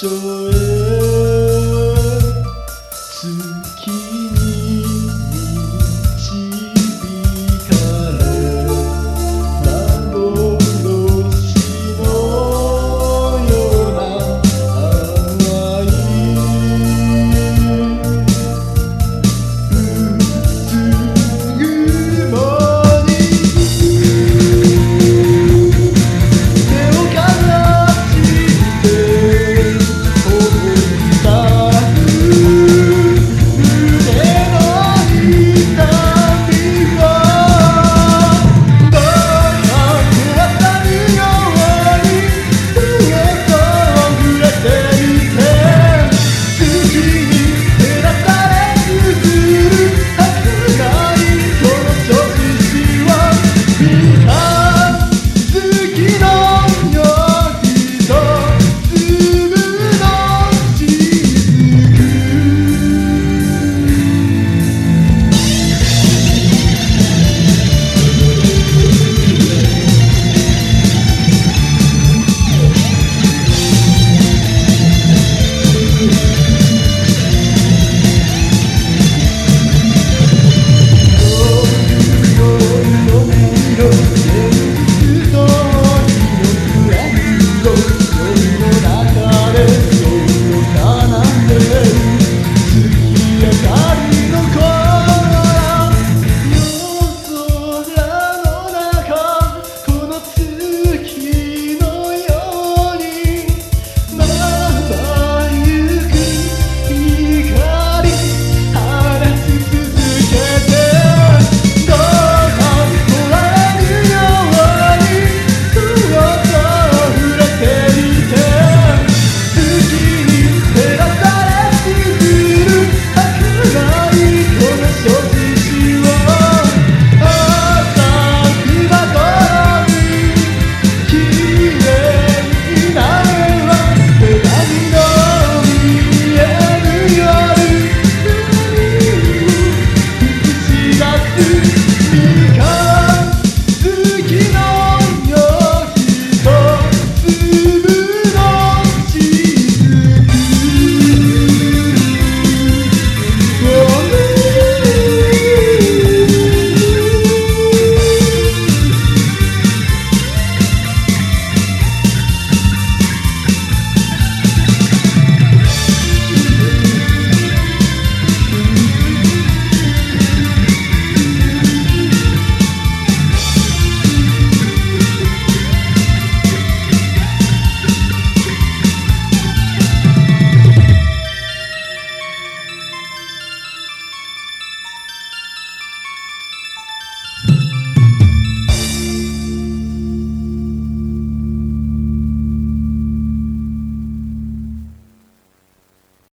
所へ。月に